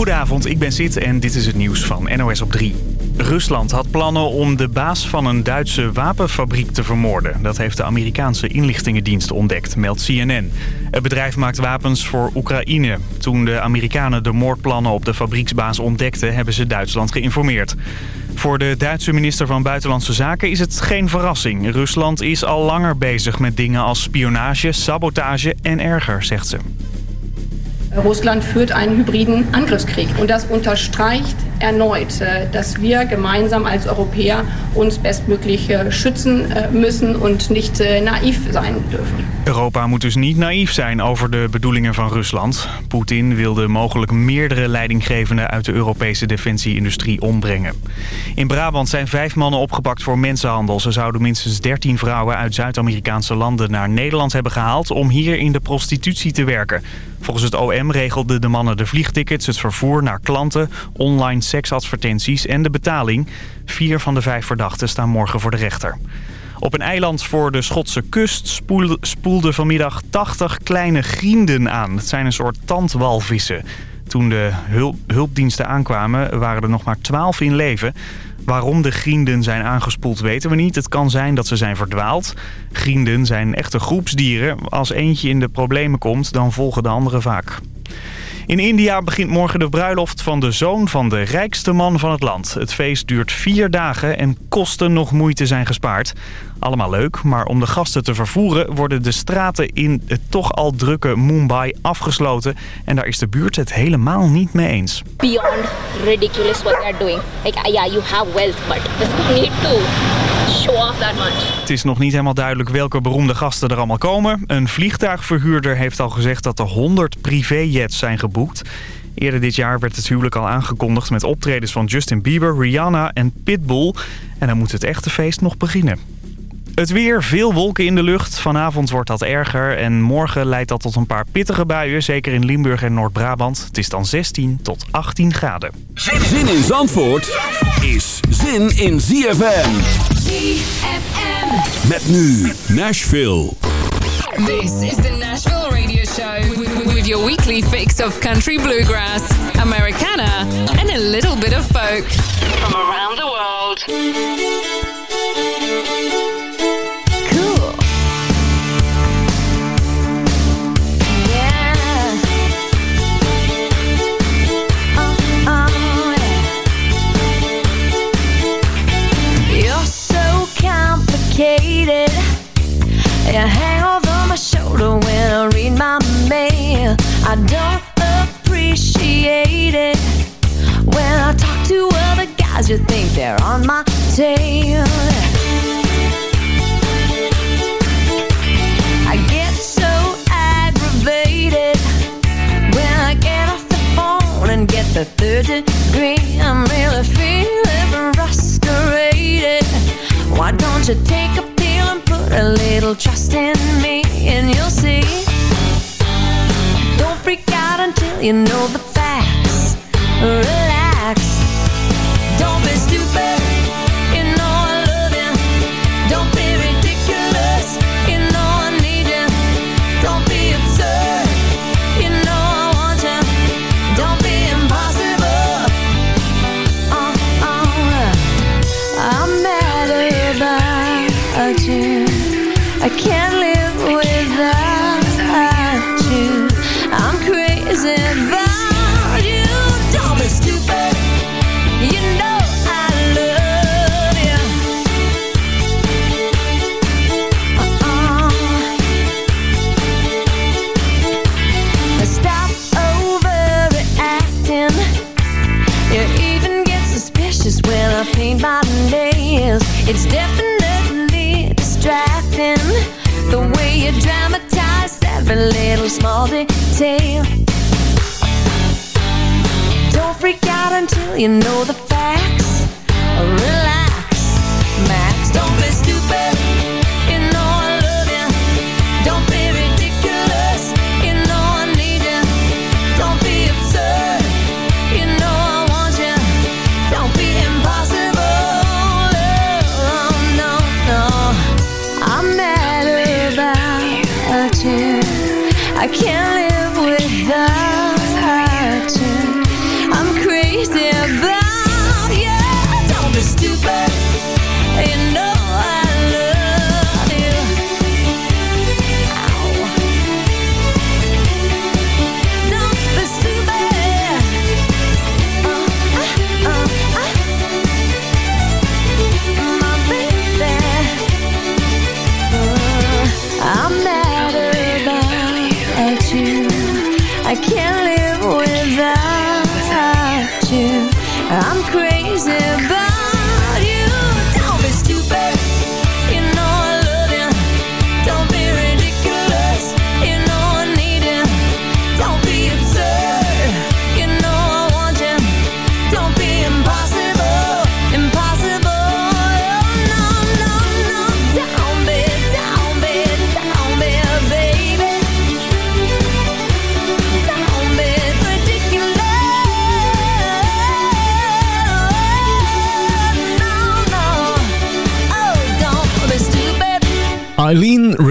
Goedenavond, ik ben Sid en dit is het nieuws van NOS op 3. Rusland had plannen om de baas van een Duitse wapenfabriek te vermoorden. Dat heeft de Amerikaanse inlichtingendienst ontdekt, meldt CNN. Het bedrijf maakt wapens voor Oekraïne. Toen de Amerikanen de moordplannen op de fabrieksbaas ontdekten... hebben ze Duitsland geïnformeerd. Voor de Duitse minister van Buitenlandse Zaken is het geen verrassing. Rusland is al langer bezig met dingen als spionage, sabotage en erger, zegt ze. Russland führt einen hybriden Angriffskrieg. Und das unterstreicht erneut, äh, dass wir gemeinsam als Europäer uns bestmöglich äh, schützen äh, müssen und nicht naiv zijn dürfen. Europa moet dus niet naïef zijn over de bedoelingen van Rusland. Poetin wilde mogelijk meerdere leidinggevenden uit de Europese defensieindustrie ombrengen. In Brabant zijn vijf mannen opgepakt voor mensenhandel. Ze zouden minstens 13 vrouwen uit Zuid-Amerikaanse landen naar Nederland hebben gehaald... om hier in de prostitutie te werken. Volgens het OM regelden de mannen de vliegtickets, het vervoer naar klanten, online seksadvertenties en de betaling. Vier van de vijf verdachten staan morgen voor de rechter. Op een eiland voor de Schotse kust spoelde, spoelde vanmiddag 80 kleine grienden aan. Het zijn een soort tandwalvissen. Toen de hulpdiensten aankwamen waren er nog maar 12 in leven. Waarom de grienden zijn aangespoeld weten we niet. Het kan zijn dat ze zijn verdwaald. Grienden zijn echte groepsdieren. Als eentje in de problemen komt, dan volgen de anderen vaak. In India begint morgen de bruiloft van de zoon van de rijkste man van het land. Het feest duurt vier dagen en kosten nog moeite zijn gespaard. Allemaal leuk, maar om de gasten te vervoeren worden de straten in het toch al drukke Mumbai afgesloten. En daar is de buurt het helemaal niet mee eens. Beyond ridiculous what they're doing. Like, yeah, you have wealth, but need to show off that much. Het is nog niet helemaal duidelijk welke beroemde gasten er allemaal komen. Een vliegtuigverhuurder heeft al gezegd dat er 100 privéjets zijn geboekt. Eerder dit jaar werd het huwelijk al aangekondigd met optredens van Justin Bieber, Rihanna en Pitbull. En dan moet het echte feest nog beginnen. Het weer, veel wolken in de lucht. Vanavond wordt dat erger en morgen leidt dat tot een paar pittige buien. Zeker in Limburg en Noord-Brabant. Het is dan 16 tot 18 graden. Zin in Zandvoort is zin in ZFM. ZFM. Met nu Nashville. This is the Nashville Radio Show. With your weekly fix of country bluegrass, Americana and a little bit of folk. From around the world. You hang over my shoulder when I read my mail. I don't appreciate it when I talk to other guys. You think they're on my tail. I get so aggravated when I get off the phone and get the third degree. I'm really feeling frustrated. Why don't you take a a little trust in me and you'll see. Don't freak out until you know the facts. Relax. Don't be stupid I can't live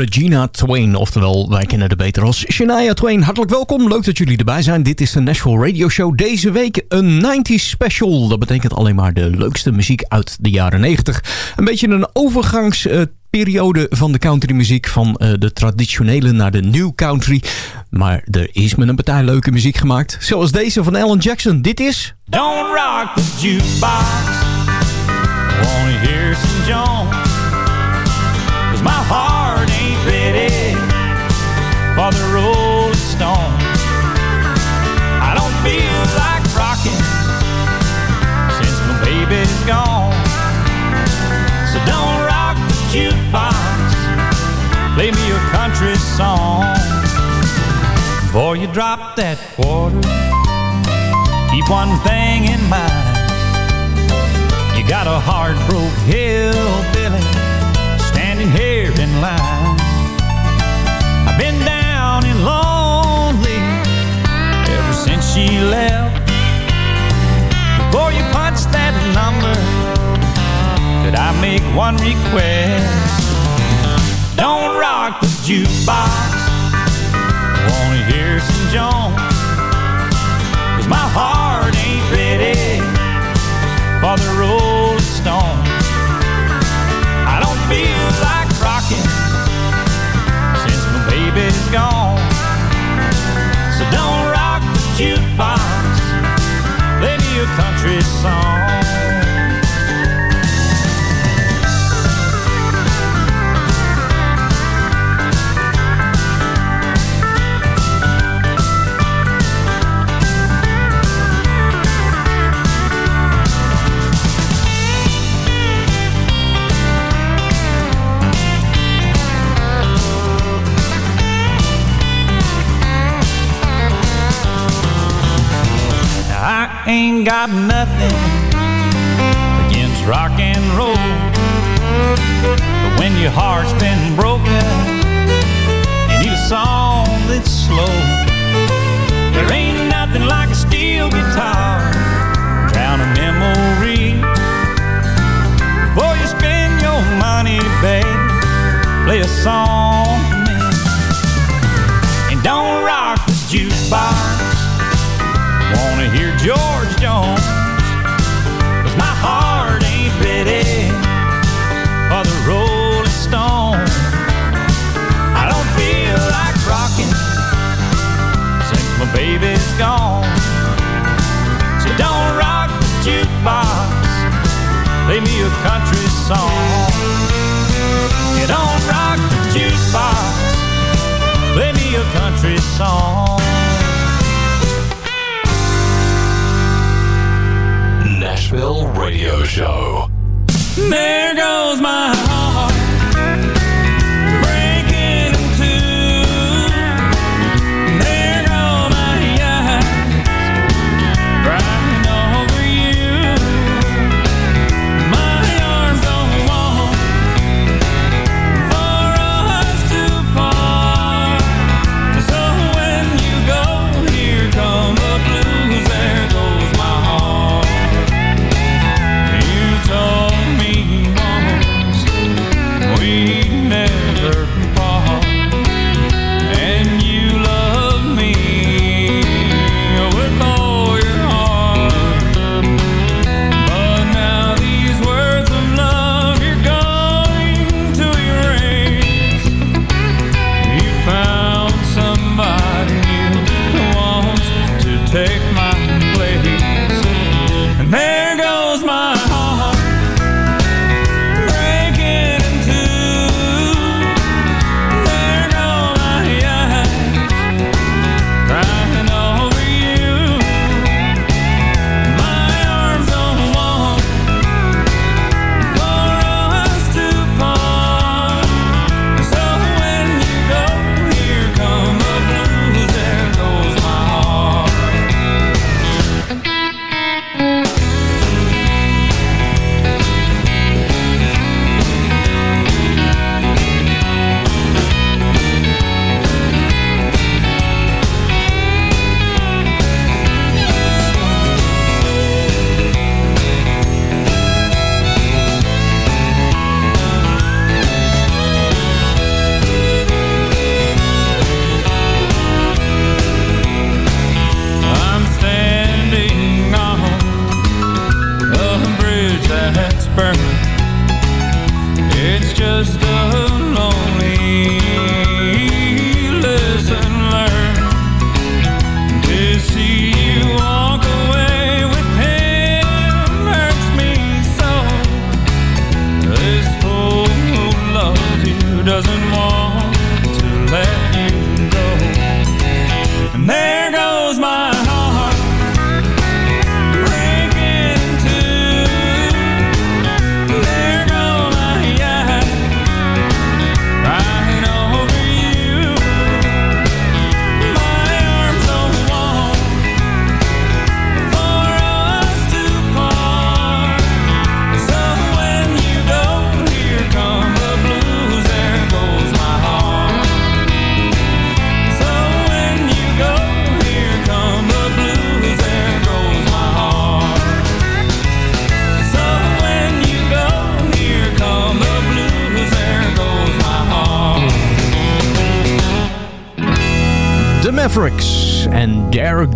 Regina Twain, oftewel wij kennen de beter als Shania Twain. Hartelijk welkom, leuk dat jullie erbij zijn. Dit is de Nashville Radio Show. Deze week een 90s special. Dat betekent alleen maar de leukste muziek uit de jaren 90. Een beetje een overgangsperiode van de countrymuziek. Van eh, de traditionele naar de new country. Maar er is met een partij leuke muziek gemaakt. Zoals deze van Alan Jackson. Dit is... Don't rock the jukebox. Wanna hear some Jones. My heart ain't ready for the Rolling Stones. I don't feel like rocking since my baby's gone. So don't rock the jukebox. Play me a country song. Before you drop that quarter. Keep one thing in mind. You got a hard broke hillbilly in line. I've been down and lonely ever since she left. Before you punch that number, could I make one request? Don't rock the jukebox. Wanna hear some Jones? Ain't got nothing against rock and roll. But when your heart's been broken, you need a song that's slow. There ain't nothing like a steel guitar, drown a memory. Before you spend your money, babe, play a song Jones Cause my heart ain't ready For the Rolling Stones. I don't feel like rocking Since my baby's gone. So don't rock the jukebox Play me a country song. You don't rock the jukebox Play me a country song Nashville Radio Show. There goes my heart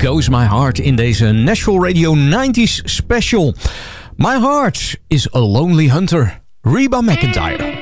Goes My Heart in deze Nashville Radio 90s special. My Heart is a Lonely Hunter, Reba McEntire.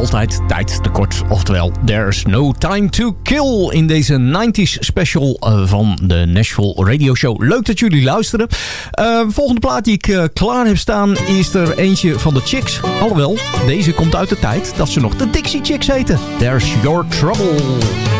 Altijd tijd tekort. Oftewel, there's no time to kill in deze 90s special eh, van de Nashville Radio Show. Leuk dat jullie luisteren. Uh, volgende plaat die ik uh, klaar heb staan is er eentje van de Chicks. Alhoewel, deze komt uit de tijd dat ze nog de Dixie Chicks heten. There's Your Trouble.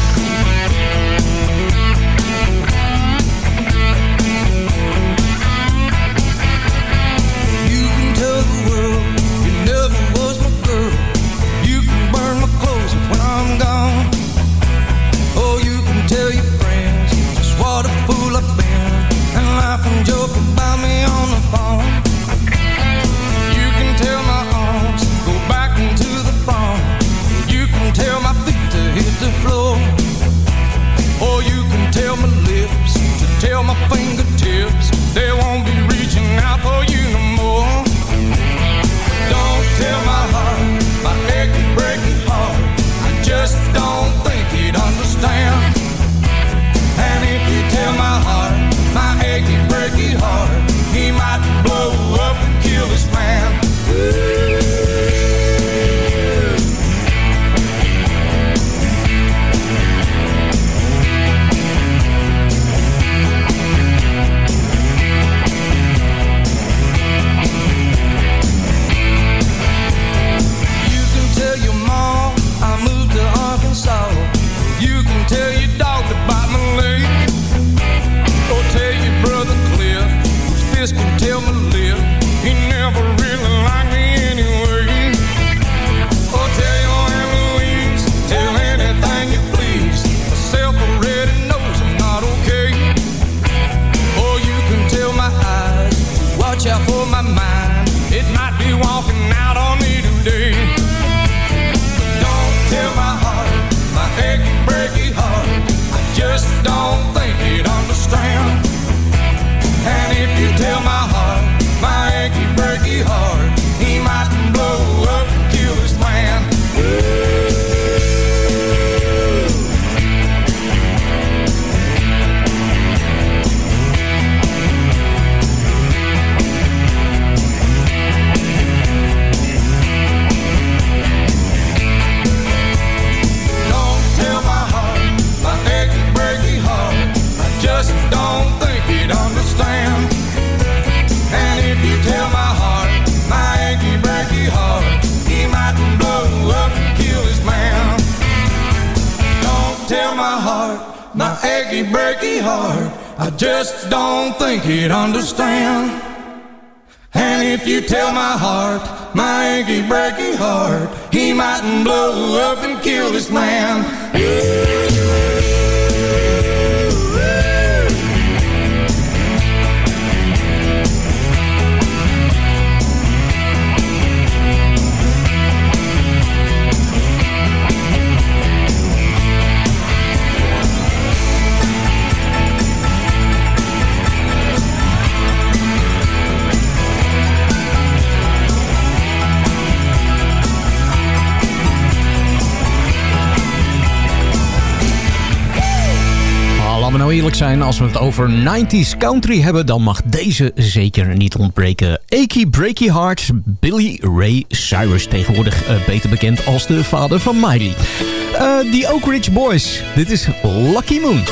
Eerlijk zijn, als we het over 90s country hebben... dan mag deze zeker niet ontbreken. Achy Breaky Heart, Billy Ray Cyrus. Tegenwoordig uh, beter bekend als de vader van Miley. Uh, The Oak Ridge Boys, dit is Lucky Moon.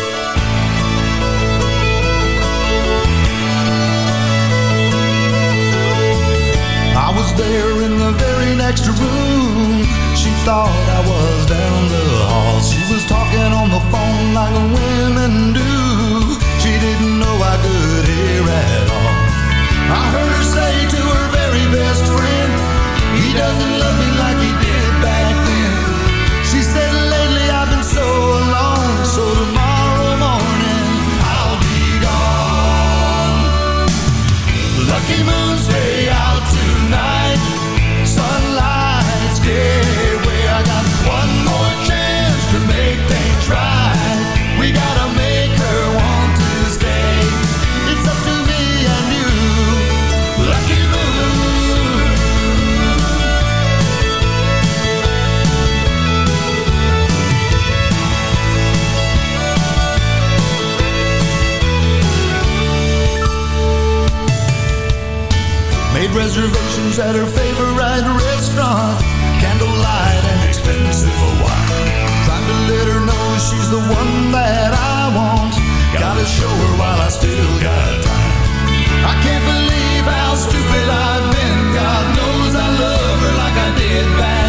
I was there in the very next room. She thought I was down the hall. She was talking on the phone like women do. I heard her say to her very best friend, He doesn't love me reservations at her favorite restaurant. Candlelight and expensive wine. Trying to let her know she's the one that I want. Gotta show her while I still got time. I can't believe how stupid I've been. God knows I love her like I did back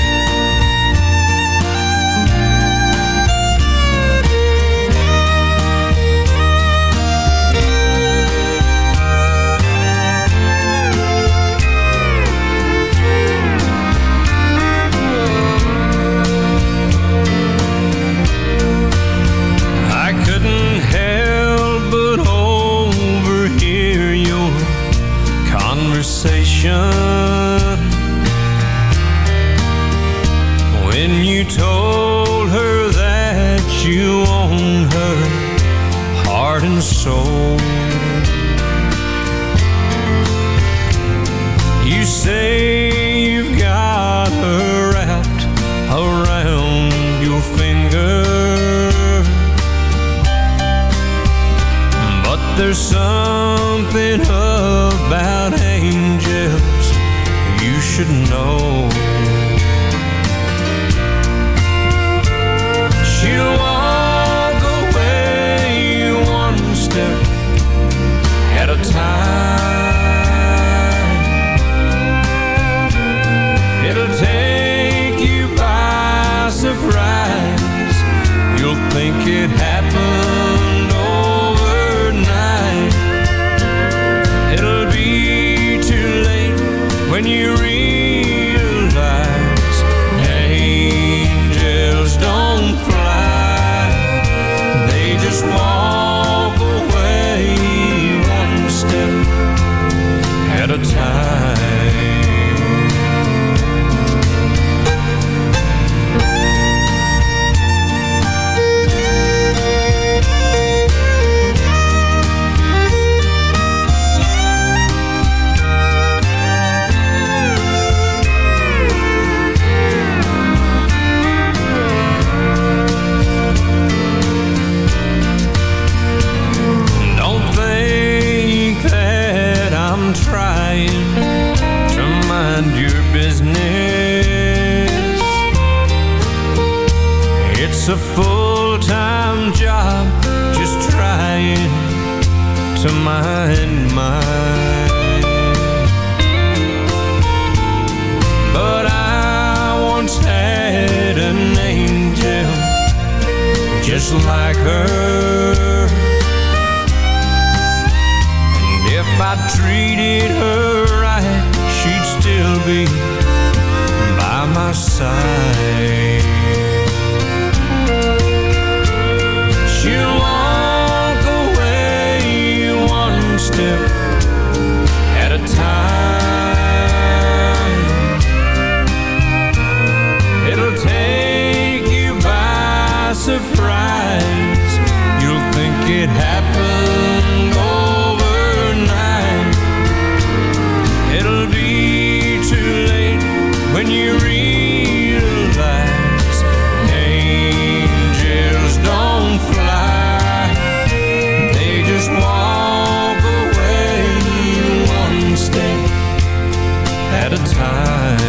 at a time.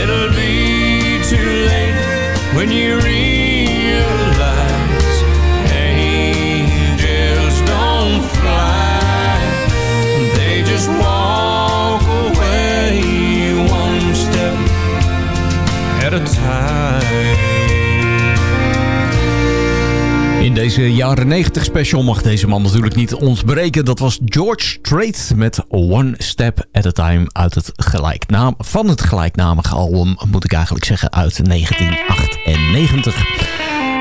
It'll be too late when you reach In deze jaren 90 special mag deze man natuurlijk niet ontbreken. Dat was George Strait met One Step at a Time uit het gelijknaam, van het gelijknamige album, moet ik eigenlijk zeggen, uit 1998.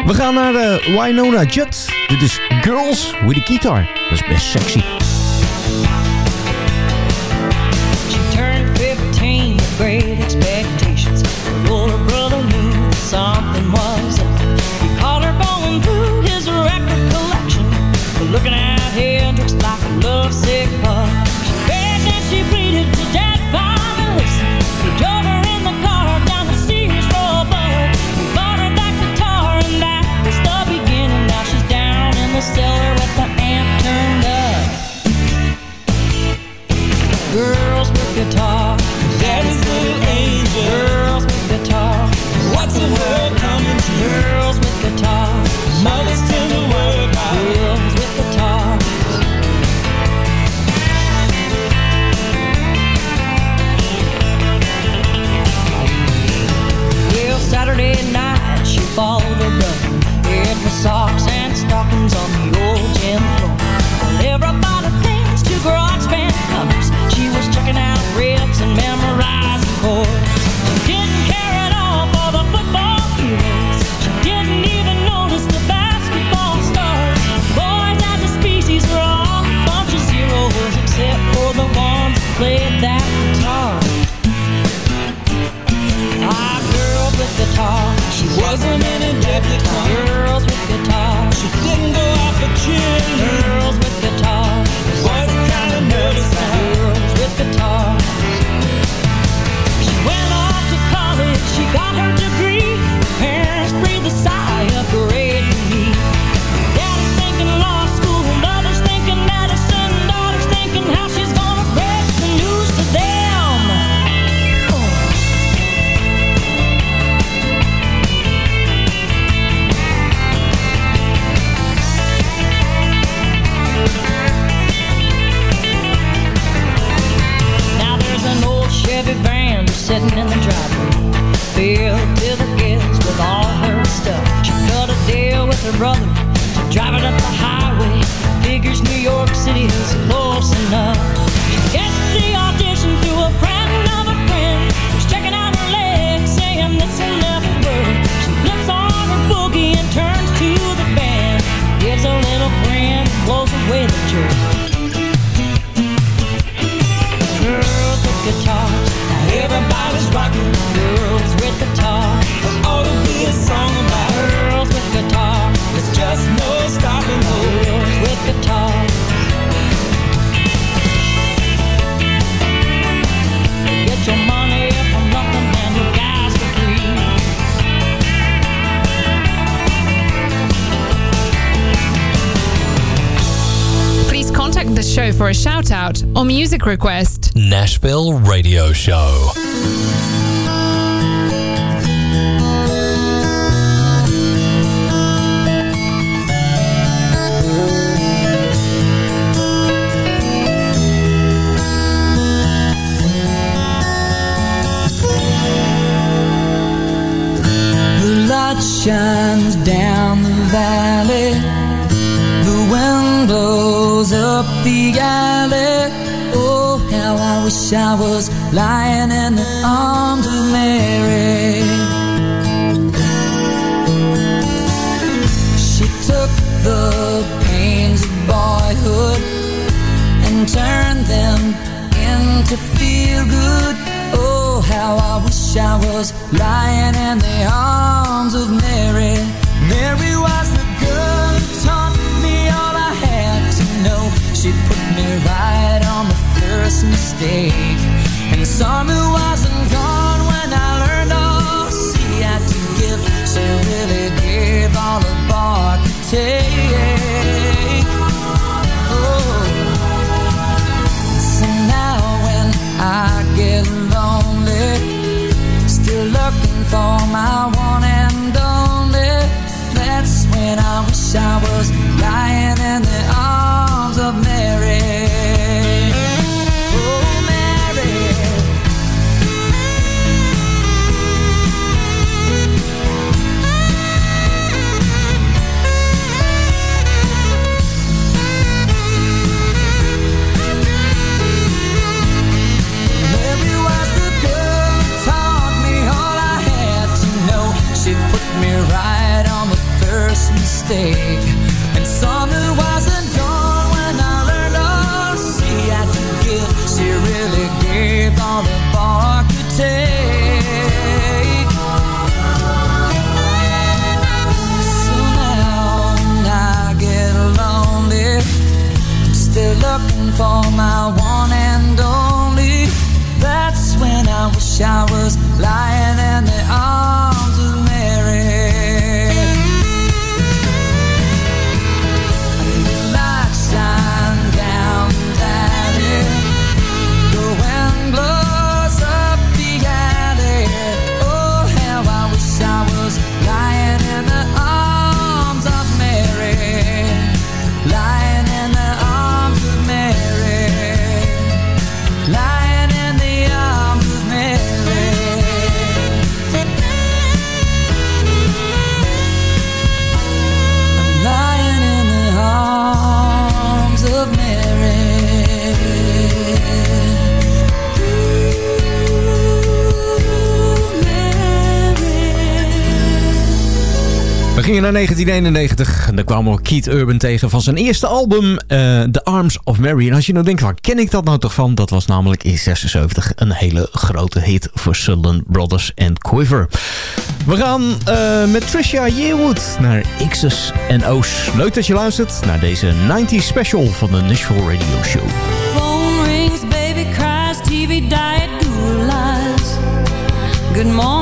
We gaan naar de Winona Judd. Dit is Girls with a Guitar. Dat is best sexy. Shout out or music request. Nashville Radio Show. The light shines down the valley. The wind blows up the alley. Oh, how I wish I was lying in the arms of Mary. She took the pains of boyhood and turned them into feel good. Oh, how I wish I was lying in the arms of Mary. Mary was the She put me right on the first mistake. And summer wasn't gone when I learned oh, all she had to give. She really gave all the bar could take. Oh. So now when I get lonely, still looking for my one and only. That's when I wish I was lying me right on the first mistake. And wasn't gone when I learned oh, all she had to give. She really gave all the bar could take. So now when I get lonely, I'm still looking for my one and only. That's when I wish I was lying in the gingen naar 1991 en daar kwamen we Keith Urban tegen van zijn eerste album eh, The Arms of Mary. En als je nou denkt, waar ken ik dat nou toch van? Dat was namelijk in 76 een hele grote hit voor Sutherland Brothers en Quiver. We gaan eh, met Trisha Yearwood naar X's en O's. Leuk dat je luistert naar deze 90s special van de Nashville Radio Show. Phone rings, baby TV diet, lies. Good morning,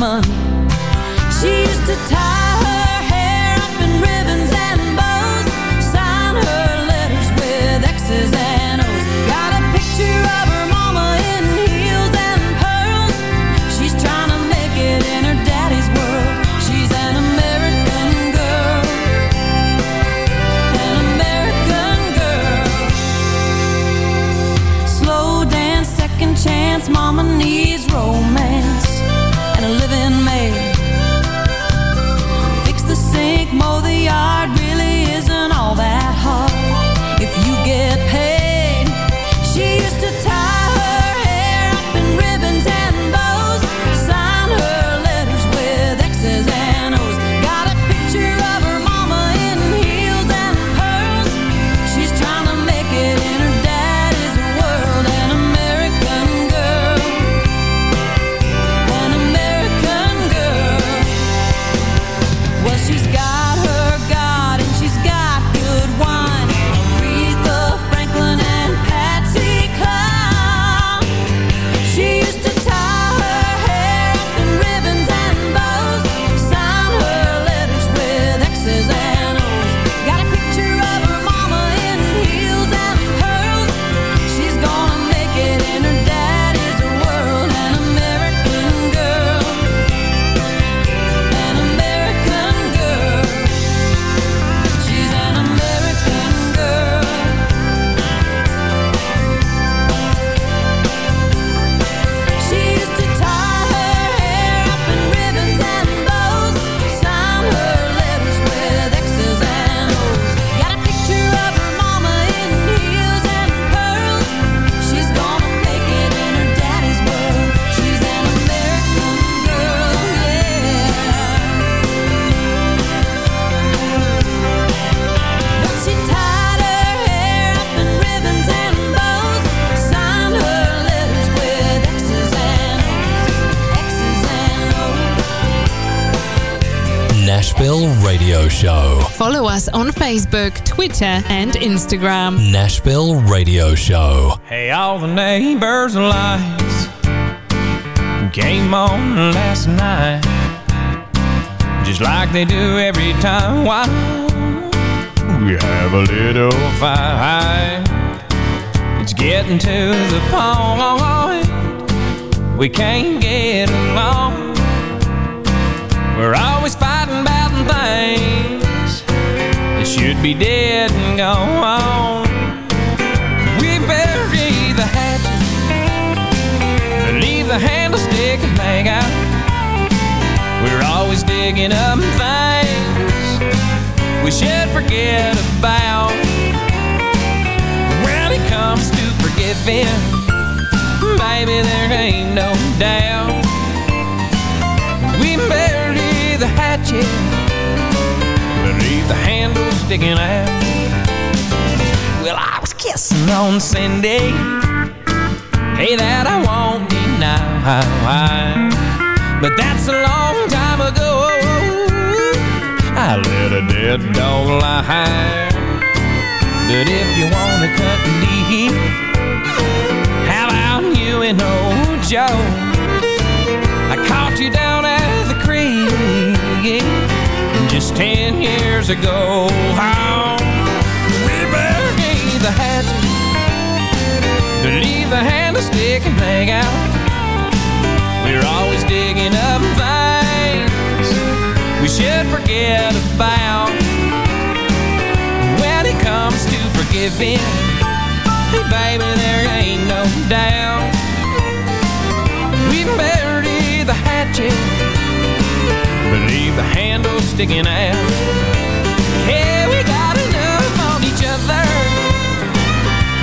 money. She used to tie her hair up in ribbons and bows, sign her letters with X's and O's. Got a picture of her mama in heels and pearls. She's trying to make it in her daddy's world. She's an American girl. An American girl. Slow dance, second chance. Mama needs romance Radio Show. Follow us on Facebook, Twitter, and Instagram. Nashville Radio Show. Hey, all the neighbors' lights came on last night, just like they do every time. Why we have a little fight? It's getting to the point we can't get along. We're always fighting should be dead and gone. We bury the hatchet, leave the handle stick and hang out. We're always digging up things we should forget about. When it comes to forgiving, baby, there ain't no doubt. We bury the hatchet, the handle sticking out. Well, I was kissing on Cindy. Hey, that I won't deny. But that's a long time ago. I let a dead dog lie. But if you wanna cut deep, how about you and old Joe? I caught you down at the creek ten years ago. Oh, we buried the hatchet, leave the hand handle stick and hang out. We're always digging up things we should forget about. When it comes to forgiving, hey baby, there ain't no doubt. We bury the hatchet, the handle sticking out. Yeah, we got enough on each other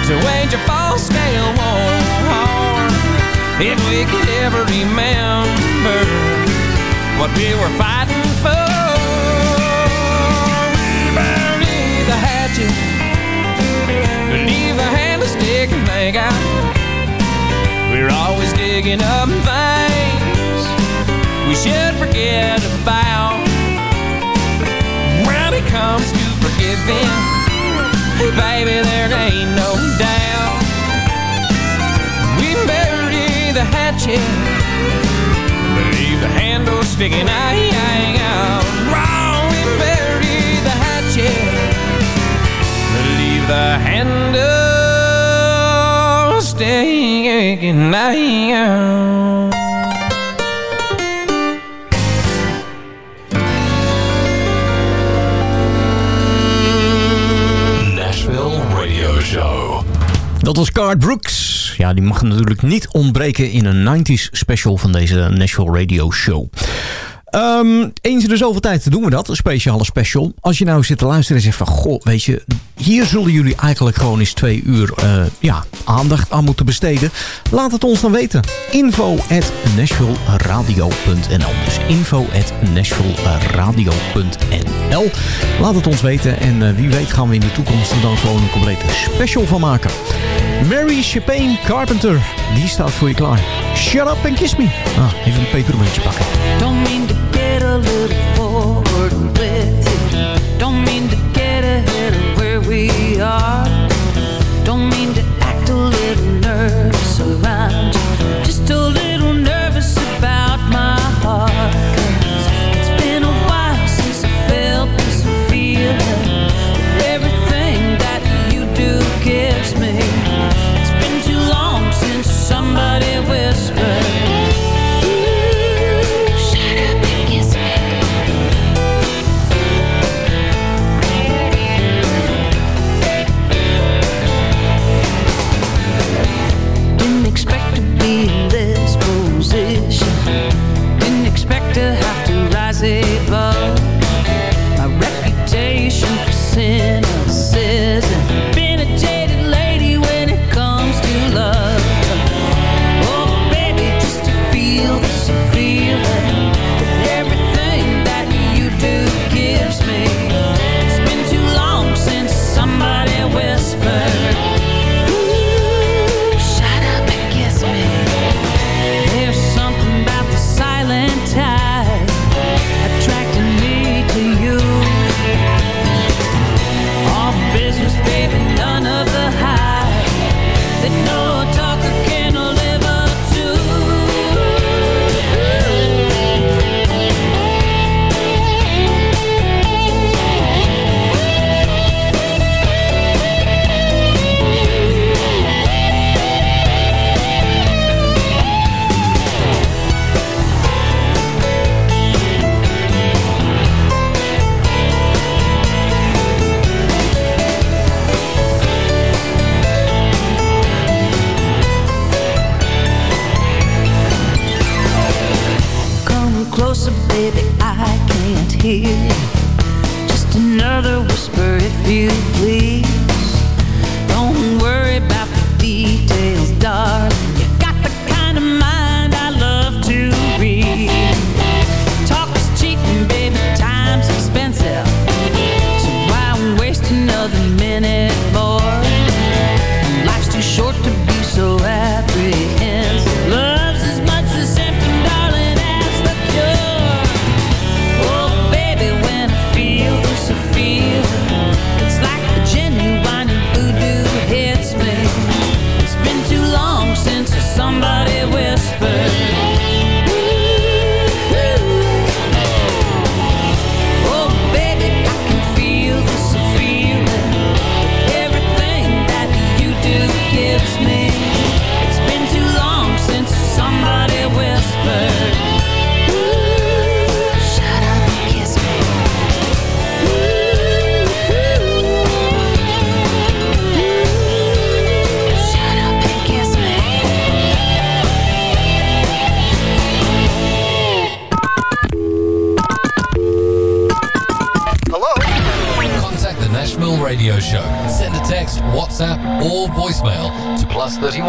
to wage a full scale war. If we could ever remember what we were fighting for, we bury the hatchet, leave the handle stick and make out. We're always digging up things should forget about. When it comes to forgiving, baby, there ain't no doubt. We bury the hatchet, leave the handle sticking out. Wrong, we bury the hatchet, leave the handle sticking out. Show. Dat was Card Brooks. Ja, die mag natuurlijk niet ontbreken in een 90s special van deze Nashville Radio Show. Ehm, eens de zoveel tijd doen we dat, een speciale special. Als je nou zit te luisteren en zegt van... Goh, weet je, hier zullen jullie eigenlijk gewoon eens twee uur eh, ja, aandacht aan moeten besteden. Laat het ons dan weten. Info at Dus info at Laat het ons weten en eh, wie weet gaan we in de toekomst er dan gewoon een complete special van maken. Mary Chapin Carpenter, die staat voor je klaar. Shut up and kiss me. Ah, even een pepermuntje pakken. Don't mean to get a little forward with you. We are.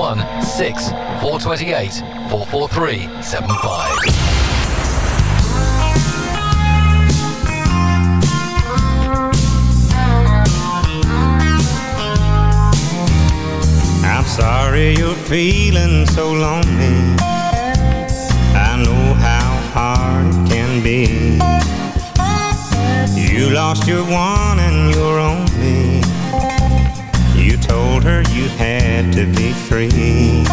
016 428 443 75. I'm sorry you're feeling so lonely. I know how hard it can be. You lost your one and your only. You told her you had to be free.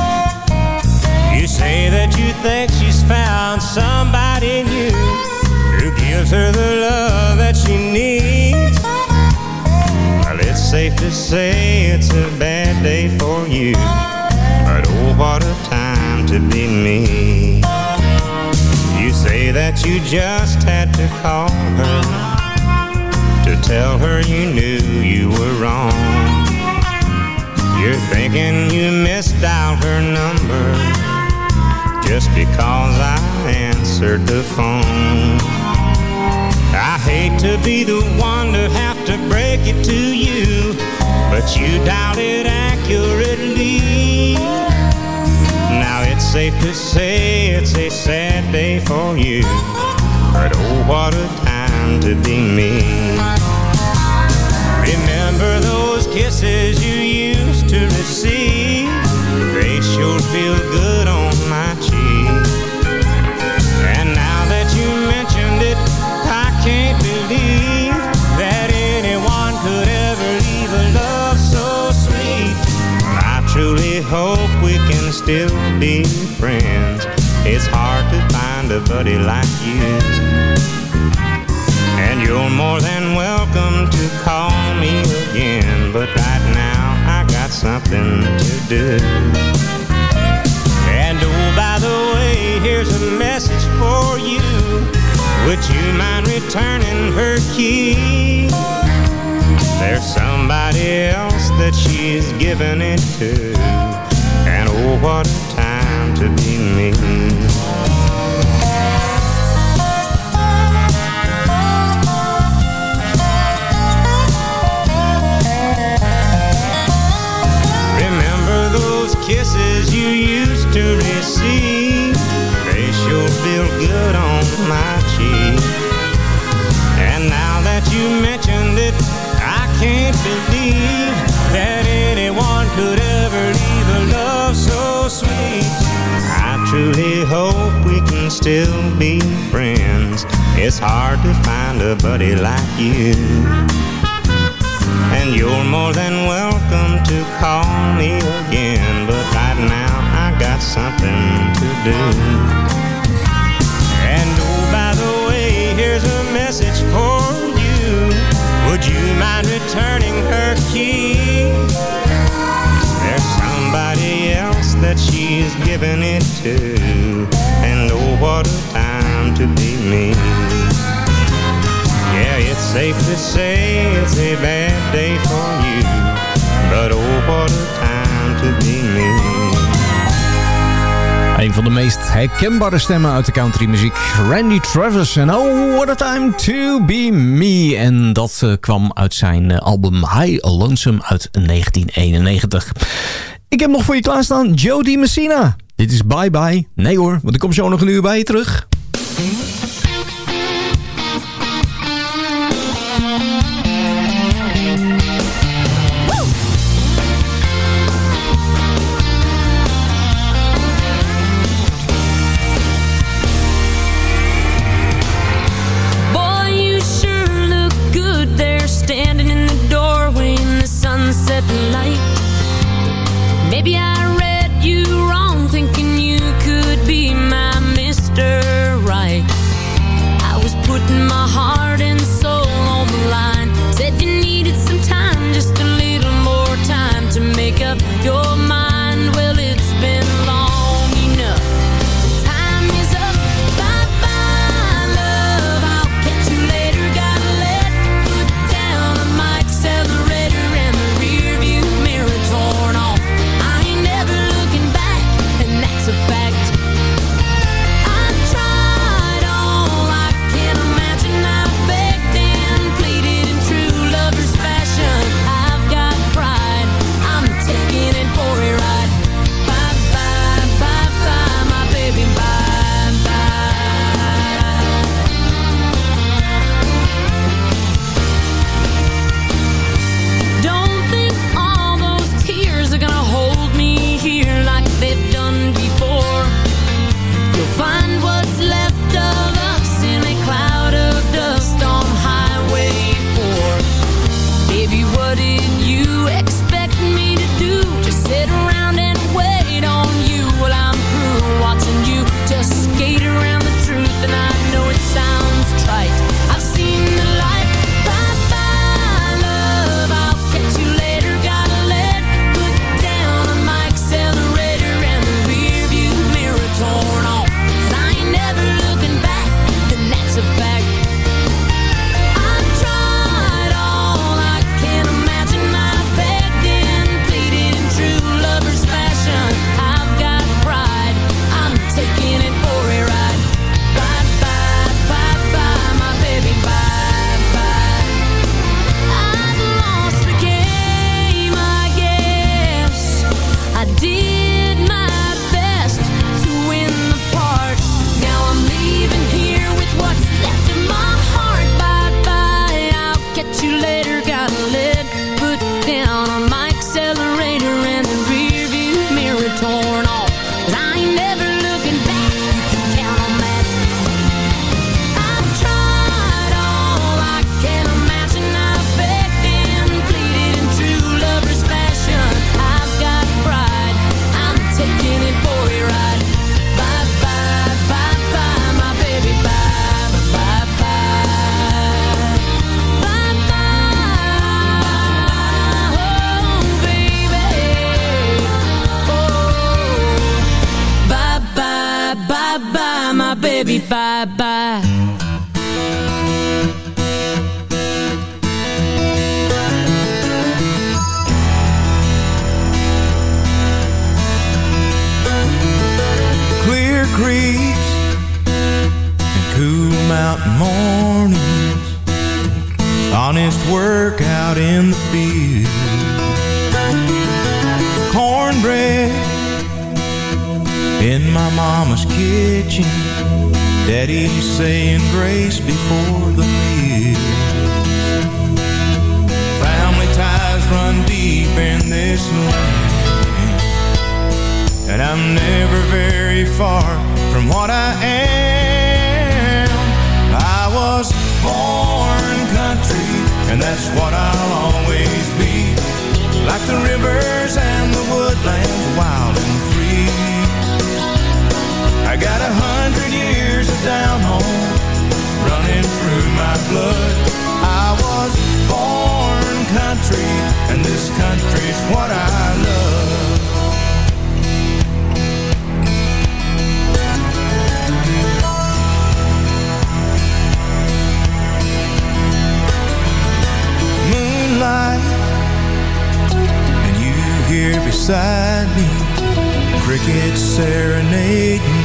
You say that you think she's found somebody new who gives her the love that she needs. Well, it's safe to say it's a bad day for you. But oh, what a time to be me. You say that you just had to call her to tell her you knew you were wrong. You're thinking you missed out her number just because I answered the phone. I hate to be the one to have to break it to you, but you doubt it accurately. Now it's safe to say it's a sad day for you, but oh, what a time to be me. Remember those kisses you feel good on my cheek. And now that you mentioned it, I can't believe that anyone could ever leave a love so sweet. I truly hope we can still be friends. It's hard to find a buddy like you. And you're more than welcome to call me again. But right now, I got something to do. Mind returning her key? There's somebody else that she's giving it to. And oh, what a time to be me. You mentioned it, I can't believe that anyone could ever leave a love so sweet. I truly hope we can still be friends. It's hard to find a buddy like you. And you're more than welcome to call me again. But right now, I got something to do. she's giving it to And oh, what a time to be me Yeah, it's safe to say it's a bad day for you But oh, what a time to be me een van de meest herkenbare stemmen uit de country muziek Randy Travis en Oh, What a Time to Be Me. En dat eh, kwam uit zijn eh, album High Lonesome uit 1991. Ik heb nog voor je klaarstaan Jody Messina. Dit is Bye Bye. Nee hoor, want ik kom zo nog een uur bij je terug. In my mama's kitchen, daddy's saying grace before the meal. Family ties run deep in this land, and I'm never very far from what I am. I was born country, and that's what I'll always be. Like the rivers and the woodlands, wild and years of down home running through my blood. I was born country, and this country's what I love. Moonlight, and you here beside me, crickets serenading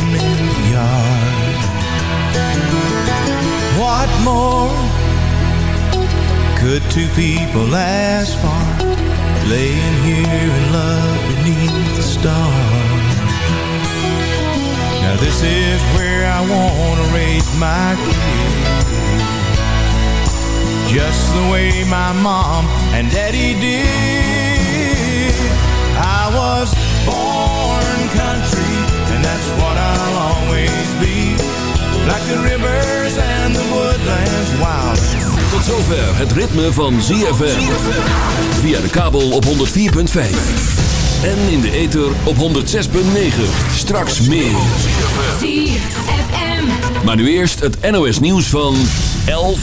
more could two people ask for? Laying here in love beneath the stars. Now this is where I wanna raise my kids. Just the way my mom and daddy did. I was born country, that's what I'll always be. Like the rivers and the woodlands wild. Tot zover het ritme van ZFM. Via de kabel op 104.5. En in de ether op 106.9. Straks meer. ZFM. Maar nu eerst het NOS nieuws van 11